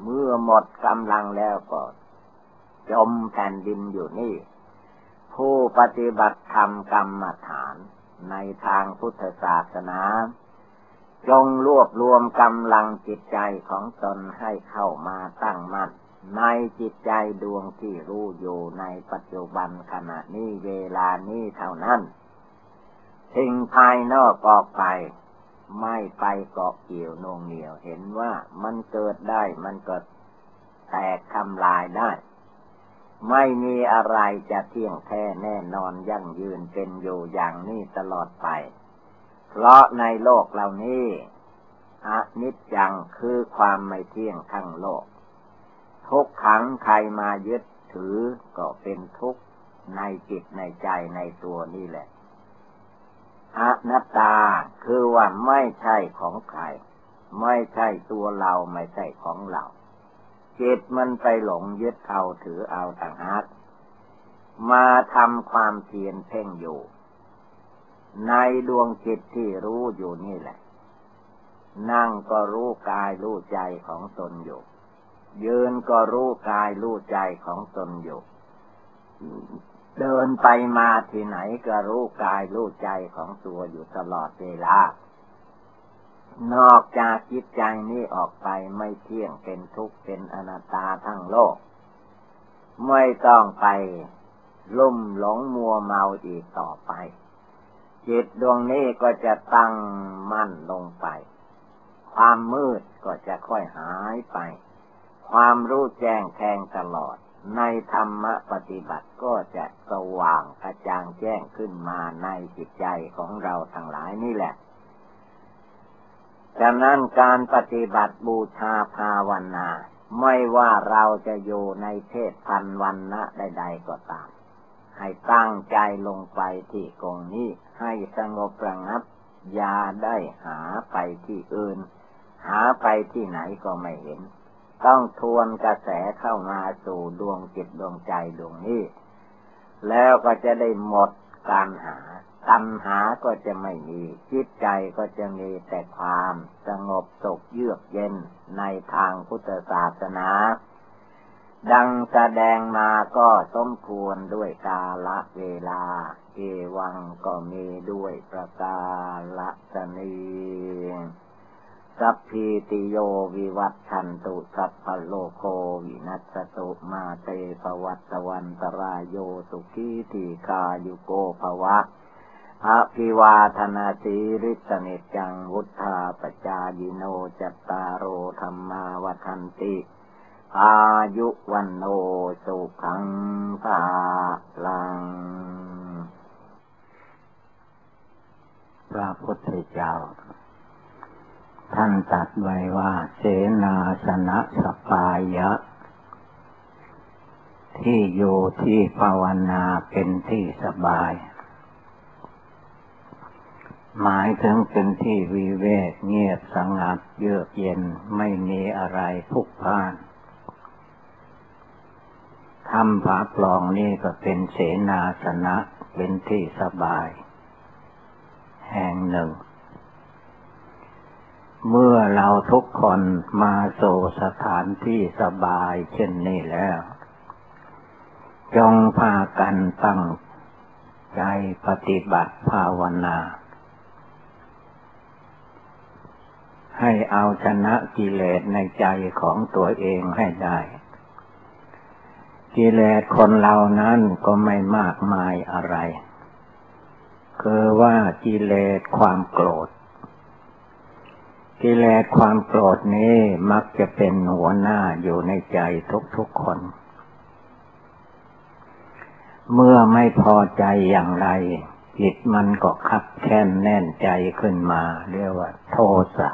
เมื่อหมดกำลังแล้วก็จมแผ่นดินอยู่นี่ ผู้ปฏิบัติธรรมกรรมฐานในทางพุทธศาสนา จงรวบรวมกำลังจิตใจของตนให้เข้ามาตั้งมั่นในจิตใจดวงที่รู้อยู่ในปัจจุบันขณะนี้เวลานี้เท่านั้น สิ่งภายนอกออกไป ไม่ไปเกาะเกี่ยวนงเหนียวเห็นว่ามันเกิดได้มันก็แตกทำลายได้ ไม่มีอะไรจะเที่ยงแท้แน่นอนยั่งยืนเป็นอยู่อย่างนี้ตลอดไป เพราะในโลกเหล่านี้อนิจจังคือความไม่เที่ยงทั้งโลก ทุกขังใครมายึดถือก็เป็นทุกข์ในจิตในใจในตัวนี่แหละ อนัตตาคือว่าไม่ใช่ของใคร ไม่ใช่ตัวเราไม่ใช่ของเราจิตมันไปหลงยึดเอาถือเอาต่างหากมาทำความเพียรเพ่งอยู่ ในดวงจิตที่รู้อยู่นี่แหละ นั่งก็รู้กายรู้ใจของตนอยู่ ยืนก็รู้กายรู้ใจของตนอยู่ เดินไปมาที่ไหนก็รู้กายรู้ใจของตัวอยู่ตลอดเวลา นอกจากจิตใจนี้ออกไปไม่เที่ยงเป็นทุกข์เป็นอนัตตาทั้งโลก ไม่ต้องไปลุ่มหลงมัวเมาอีกต่อไป จิตดวงนี้ก็จะตั้งมั่นลงไป ความมืดก็จะค่อยหายไป ความรู้แจ้งแทงตลอด ในธรรมปฏิบัติก็จะสว่างกระจ่างแจ้งขึ้นมาในจิตใจของเราทั้งหลายนี่แหละฉะนั้นการปฏิบัติบูชาภาวนา ไม่ว่าเราจะอยู่ในเพศพันวันนะใดๆก็ตาม ให้ตั้งใจลงไปที่กองนี้ให้สงบระงับ อย่าได้หาไปที่อื่น หาไปที่ไหนก็ไม่เห็น ต้องทวนกระแสเข้ามาสู่ดวงจิตดวงใจดวงนี้ แล้วก็จะได้หมดการหา ตัณหาก็จะไม่มี จิตใจก็จะมีแต่ความสงบสุขเยือกเย็นในทางพุทธศาสนา ดังแสดงมาก็สมควรด้วยกาละเวลา เอวังก็มีด้วยประกาละสนี สัพพิติโยวิวัตชันตุสัพพโลโควินัสตุมาเตปวัตวันตรายโยสุขีติคายุโกภวะอภิวาธนาสีริสเนจังวุธาปจายิโนจตารโอธรรมาวันติ อายุวันโนสุขังภาลัง พระพุทธเจ้า ท่านตัดไว้ว่า เสนาสนะสปายะ ที่อยู่ที่ภาวนาเป็นที่สบาย หมายถึงเป็นที่วิเวกเงียบสงัดเยือกเย็นไม่มีอะไรพุกพ่านทำผาปลองนี่ก็เป็นเสนาสนะเป็นที่สบาย แห่งหนึ่ง เมื่อเราทุกคนมาโซสถานที่สบายเช่นนี้แล้ว จงพากันตั้งใจปฏิบัติภาวนา ให้เอาชนะกิเลสในใจของตัวเองให้ได้ กิเลสคนเรานั้นก็ไม่มากมายอะไร คือว่ากิเลสความโกรธ กิเลสความโกรธนี้มักจะเป็นหัวหน้าอยู่ในใจทุกๆคน เมื่อไม่พอใจอย่างไร จิตมันก็คับแค้นแน่นใจขึ้นมา เรียกว่า โทสะ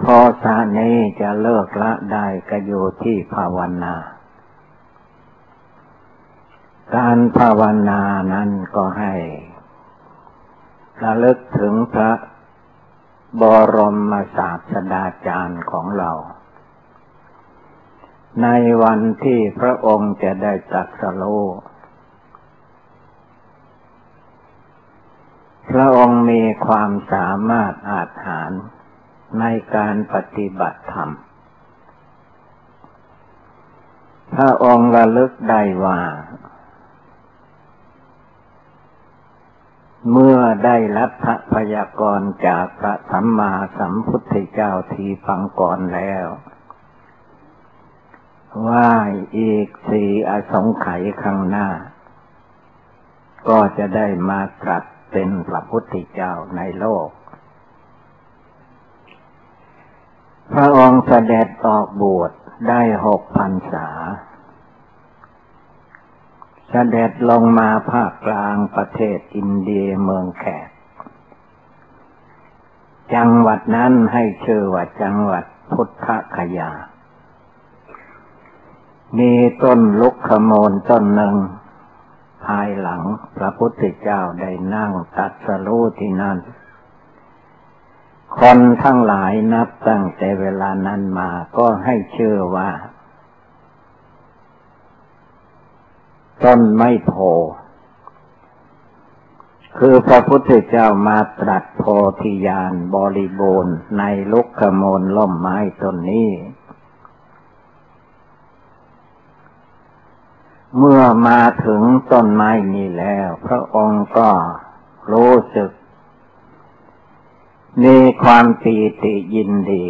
โทสะนี้จะเลิกละได้ก็อยู่ที่ภาวนา การภาวนานั้นก็ให้ระลึกถึงพระ บรมศาสดาจารย์ของเรา ในวันที่พระองค์จะได้จักสโลพระองค์มีความสามารถอาจหารในการปฏิบัติธรรม พระองค์ระลึกได้ว่า เมื่อได้รับพระพยากรจากพระสัมมาสัมพุทธเจ้าทีฟังก่อนแล้ว ว่าอีกสี่อสงไขยข้างหน้า ก็จะได้มาตรัสเป็นพระพุทธเจ้าในโลก พระองค์เสด็จออกบวชได้หกพันษา เสด็จลงมาภาคกลางประเทศอินเดียเมืองแขก จังหวัดนั้นให้ชื่อว่าจังหวัดพุทธคยา มีต้นลุกขโมลต้นหนึ่ง ภายหลังพระพุทธเจ้าได้นั่งตัดสรู้ที่นั่น คนทั้งหลายนับตั้งแต่เวลานั้นมาก็ให้เชื่อว่า ต้นไม่โพ คือพระพุทธเจ้ามาตรัสโพธิญาณบริบูรณ์ในลุกขโมลล่มไม้ต้นนี้ เมื่อมาถึงต้นไม้นี้แล้ว พระองค์ก็รู้สึก มีความปีติยินดี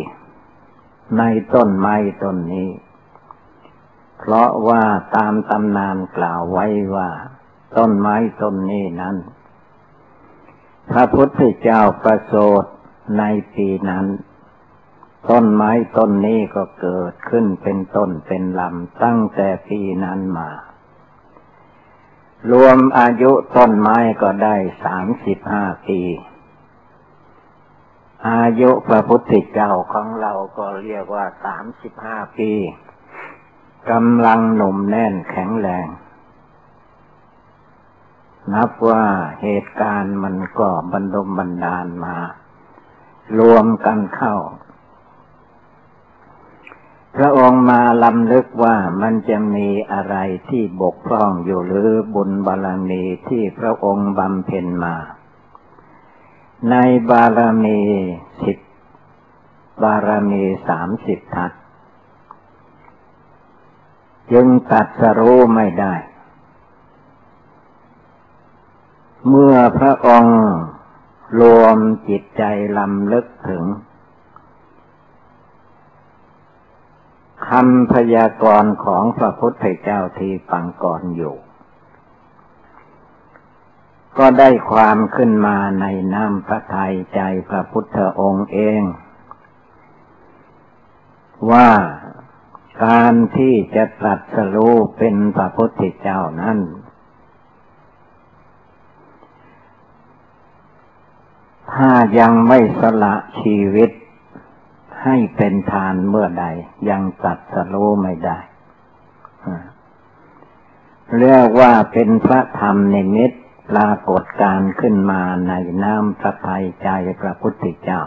ในต้นไม้ต้นนี้ เพราะว่าตามตำนานกล่าวไว้ว่า ต้นไม้ต้นนี้นั้น พระพุทธเจ้าประโสดในปีนั้น ต้นไม้ต้นนี้ก็เกิดขึ้นเป็นต้นเป็นลำตั้งแต่ปีนั้นมา รวมอายุต้นไม้ก็ได้สามสิบห้าปีอายุพระพุทธเจ้าของเราก็เรียกว่าสามสิบห้าปี กำลังหนุ่มแน่นแข็งแรง นับว่าเหตุการณ์มันก็บรรดมบันดาลมา รวมกันเข้า พระองค์มาลำลึกว่ามันจะมีอะไรที่บกพร่องอยู่หรือบุญบารมีที่พระองค์บำเพ็ญมา ในบารมีสิบบารมีสามสิบทัศ จึงตัดสรู้ไม่ได้ เมื่อพระองค์รวมจิตใจลำลึกถึงคำพยากรณ์ของพระพุทธเจ้าที่ฟังก่อนอยู่ ก็ได้ความขึ้นมาในน้ำพระทัยใจพระพุทธองค์เอง ว่า การที่จะตรัสรู้เป็นพระพุทธเจ้านั้นถ้ายังไม่สละชีวิตให้เป็นทานเมื่อใด ยังตัดสรู้ไม่ได้ เรียกว่าเป็นพระธรรมในมิตปรากฏการขึ้นมาในน้ำพระทัยใจพระพุทธเจ้า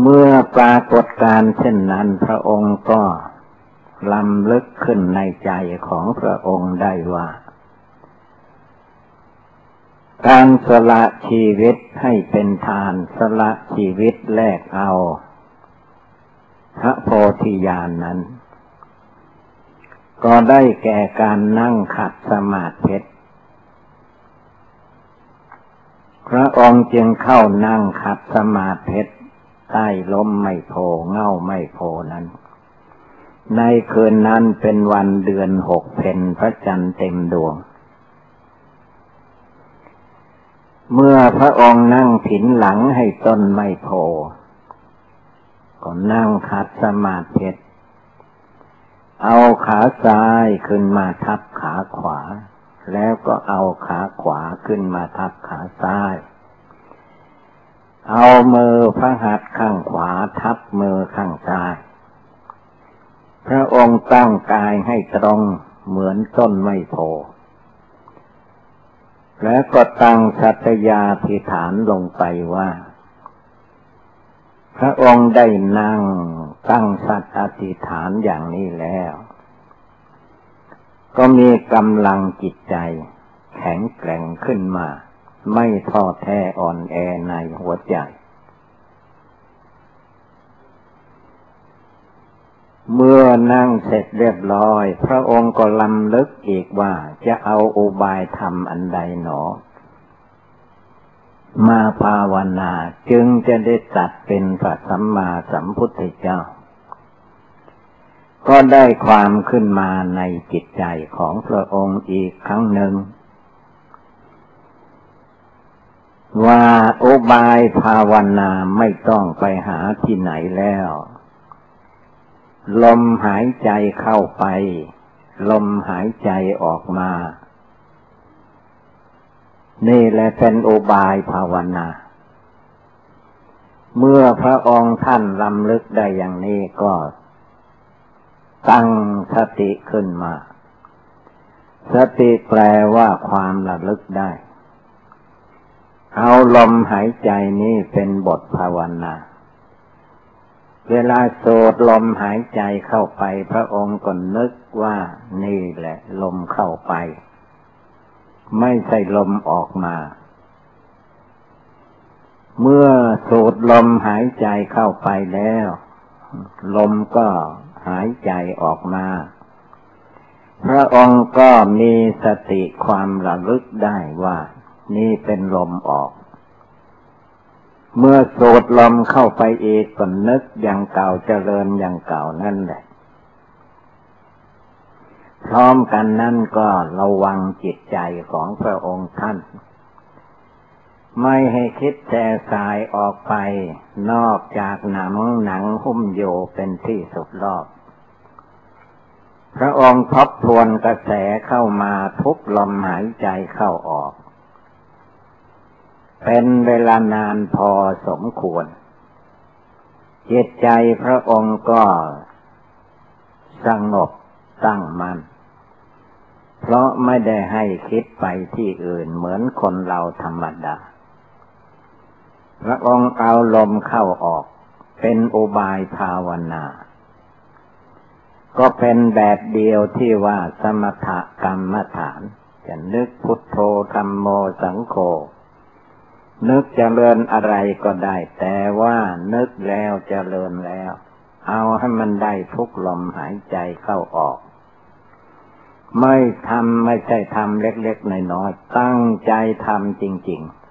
เมื่อปรากฏการเช่นนั้นพระองค์ก็ลำลึกขึ้นในใจของพระองค์ได้ว่า การสละชีวิตให้เป็นทานสละชีวิตแลกเอา พระโพธิญาณนนั้น ก็ได้แก่การนั่งขัดสมาธิพระองค์จึงเข้านั่งขัดสมาธิ ใต้ล้มไม่โพเง่าไม่โพนั้น ในคืนนั้นเป็นวันเดือนหกเพนพระจันทร์เต็มดวง เมื่อพระองค์นั่งผินหลังให้ต้นไม่โพก็นั่งขัดสมาธิเอาขาซ้ายขึ้นมาทับขาขวา แล้วก็เอาขาขวาขึ้นมาทับขาซ้าย เอามือพระหัตถ์ข้างขวาทับมือข้างซ้าย พระองค์ตั้งกายให้ตรงเหมือนต้นไม้โพแล้วก็ตั้งสัตยาธิฐานลงไปว่า พระองค์ได้นั่งตั้งสัตอธิฐานอย่างนี้แล้ว ก็มีกำลังจิตใจแข็งแกร่งขึ้นมา ไม่ท้อแท้อ่อนแอในหัวใจ เมื่อนั่งเสร็จเรียบร้อย พระองค์ก็ลำลึกอีกว่าจะเอาอุบายทำอันใดหนอ มาภาวนาจึงจะได้ตัดเป็นพระสัมมาสัมพุทธเจ้า ก็ได้ความขึ้นมาในจิตใจของพระองค์อีกครั้งหนึ่ง ว่าโอบายภาวนาไม่ต้องไปหาที่ไหนแล้ว ลมหายใจเข้าไป ลมหายใจออกมา นี่แหละเป็นโอบายภาวนา เมื่อพระองค์ท่านลำลึกได้อย่างนี้ก็ ตั้งสติขึ้นมา สติแปลว่าความระลึกได้ เอาลมหายใจนี้เป็นบทภาวนา เวลาโสดลมหายใจเข้าไป พระองค์ก็นึกว่านี่แหละ ลมเข้าไป ไม่ใช่ลมออกมา เมื่อสูดลมหายใจเข้าไปแล้ว ลมก็หายใจออกมา พระองค์ก็มีสติความระลึกได้ว่า นี่เป็นลมออก เมื่อสูดลมเข้าไปอีกก็นึกอย่างเก่าเจริญอย่างเก่านั่นแหละ พร้อมกันนั่นก็ระวังจิตใจของพระองค์ท่าน ไม่ให้คิดแส่สายออกไป นอกจากหนังหนังหุ้มโยเป็นที่สุดรอบพระองค์ทบทวนกระแสเข้ามาทุกลมหายใจเข้าออก เป็นเวลานานพอสมควร จิตใจพระองค์ก็สงบตั้งมัน่นเพราะไม่ได้ให้คิดไปที่อื่นเหมือนคนเราธรรมดา พระองค์เอาลมเข้าออกเป็นอุบายภาวนา ก็เป็นแบบเดียวที่ว่าสมถกรรมฐาน จะนึกพุทโธธรรมโมสังโฆ นึกจเจริญอะไรก็ได้ แต่ว่านึกแล้วจเจริญแล้ว เอาให้มันได้ทุกลมหายใจเข้าออก ไม่ทำไม่ใช่ทำเล็กๆน้อยๆตั้งใจทำจริง ๆ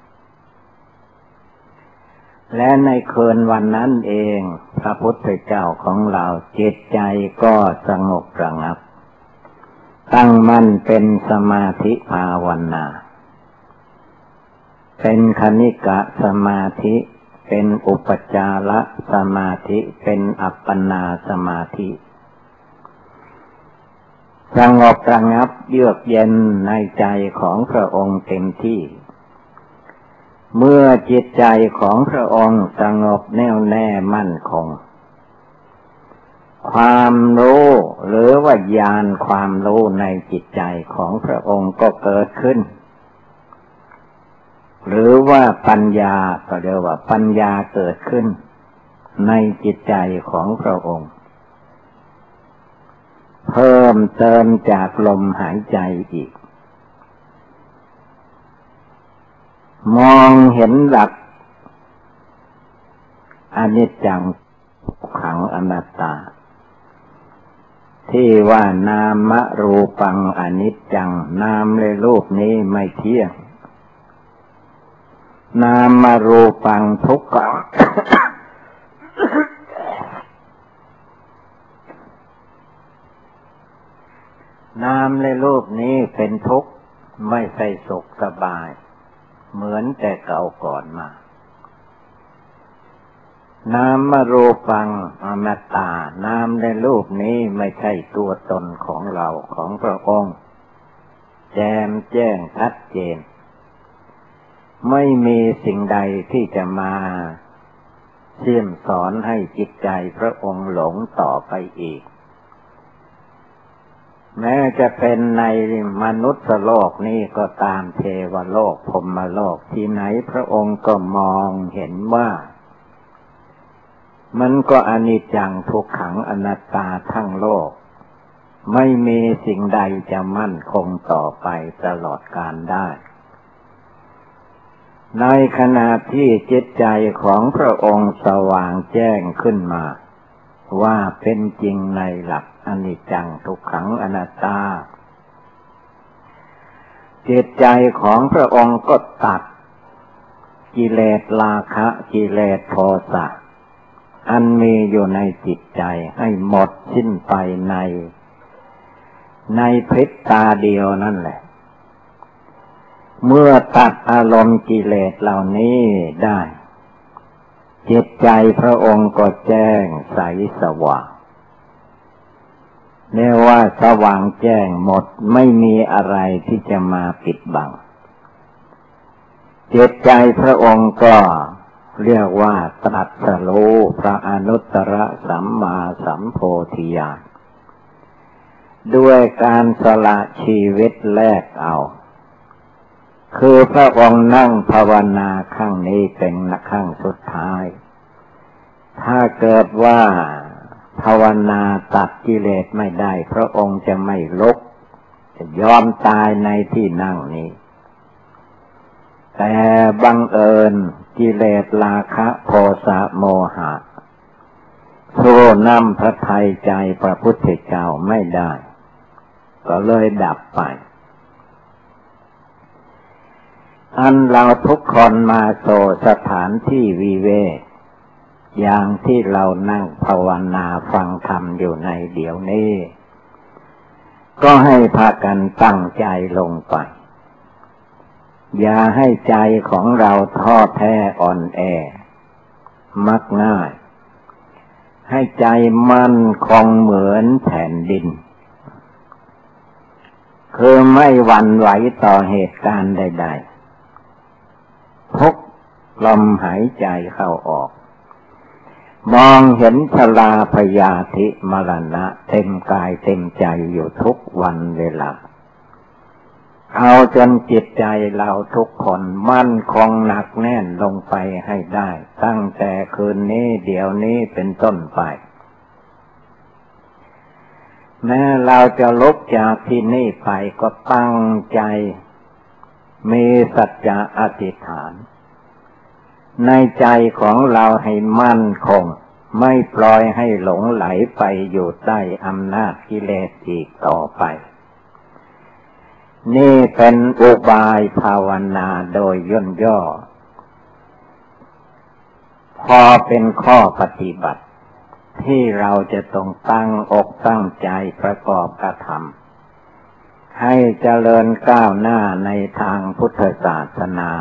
และในคืนวันนั้นเอง พระพุทธเจ้าของเราจิตใจก็สงบระงับ ตั้งมั่นเป็นสมาธิภาวนา เป็นคณิกะสมาธิ เป็นอุปจารสมาธิ เป็นอัปปนาสมาธิสงบระงับเยือกเย็นในใจของพระองค์เต็มที่ เมื่อจิตใจของพระองค์สงบแน่วแน่มั่นคง ความรู้หรือว่าญาณความรู้ในจิตใจของพระองค์ก็เกิดขึ้น หรือว่าปัญญาก็เรียกว่าปัญญาเกิดขึ้น ในจิตใจของพระองค์ เพิ่มเติมจากลมหายใจอีก มองเห็นหลักอนิจจังขังอนัตตา ที่ว่านามรูปังอนิจจัง นามเลยรูปนี้ไม่เที่ยง นามารูปังทุกข์นามในรูปนี้เป็นทุกข์ ไม่ใส่สุขสบาย เหมือนแต่เก่าก่อนมานามมารูปังอมตานามในรูปนี้ไม่ใช่ตัวตนของเราของพระองค์ แจมแจ้งชัดเจน ไม่มีสิ่งใดที่จะมาเชี่ยมสอนให้จิตใจพระองค์หลงต่อไปอีก แม้จะเป็นในมนุษย์โลกนี้ก็ตามเทวโลกพรมโลกที่ไหนพระองค์ก็มองเห็นว่า มันก็อนิจจังทุกขังอนัตตาทั้งโลก ไม่มีสิ่งใดจะมั่นคงต่อไปตลอดกาลได้ ในขณะที่จิตใจของพระองค์สว่างแจ้งขึ้นมา ว่าเป็นจริงในหลักอนิจจังทุกขังอนัตตา จิตใจของพระองค์ก็ตัด กิเลสราคะ กิเลสโทสะอันมีอยู่ในจิตใจให้หมดสิ้นไปใน ในพริบตาเดียวนั่นแหละ เมื่อตัดอารมณ์กิเลสเหล่านี้ได้ จิตใจพระองค์ก็แจ้งใสสว่างเรียกว่าสว่างแจ้งหมดไม่มีอะไรที่จะมาปิดบังจิตใจพระองค์ก็เรียกว่าตรัสรู้พระอนุตตรสัมมาสัมโพธิญาณด้วยการสละชีวิตแลกเอา คือพระองค์นั่งภาวนาข้างนี้เป็นข้างสุดท้าย ถ้าเกิดว่าภาวนาตัดกิเลสไม่ได้ พระองค์จะไม่ลุก จะยอมตายในที่นั่งนี้ แต่บังเอิญกิเลสราคะโทสะโมหะโซ่นำพระทัยใจพระพุทธเจ้าไม่ได้ ก็เลยดับไป อันเราทุกคนมาโซสถานที่วิเวกอย่างที่เรานั่งภาวนาฟังธรรมอยู่ในเดี๋ยวนี้ ก็ให้พากันตั้งใจลงไป อย่าให้ใจของเราท้อแท้อ่อนแอ มักง่าย ให้ใจมั่นคงเหมือนแผ่นดิน คือไม่หวั่นไหวต่อเหตุการณ์ใด ๆ ลมหายใจเข้าออก มองเห็นชลาพยาธิมรณะ เต็มกายเต็มใจอยู่ทุกวันเวลา เอาจนจิตใจเราทุกคนมั่นคงหนักแน่นลงไปให้ได้ ตั้งแต่คืนนี้เดี๋ยวนี้เป็นต้นไปแม้เราจะลุกจากที่นี่ไปก็ตั้งใจ มีสัจจะอธิษฐาน ในใจของเราให้มั่นคง ไม่ปล่อยให้หลงไหลไปอยู่ใต้อำนาจกิเลสอีกต่อไป นี่เป็นอุบายภาวนาโดยย่นย่อ พอเป็นข้อปฏิบัติ ที่เราจะต้องตั้งอกตั้งใจประกอบกระทำให้เจริญก้าวหน้าในทางพุทธศาสนา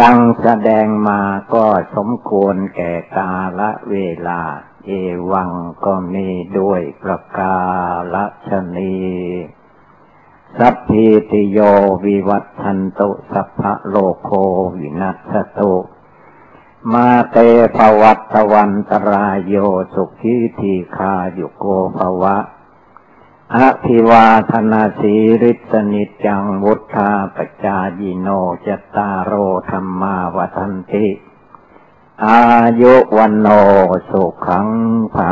ดังแสดงมาก็สมควรแก่กาละเวลา เอวังก็มีด้วยประกาละชนีสัพพิติโยวิวัตชันตุสัพพะโลโควินัสตุมาเตภวัตวันตรายโยสุขีทีคายุโกภวะ อภิวาธนาสีริสนิจังวุธาปจายิโนจตารโอธรรมาวันติ อายุวันโนสุขังภา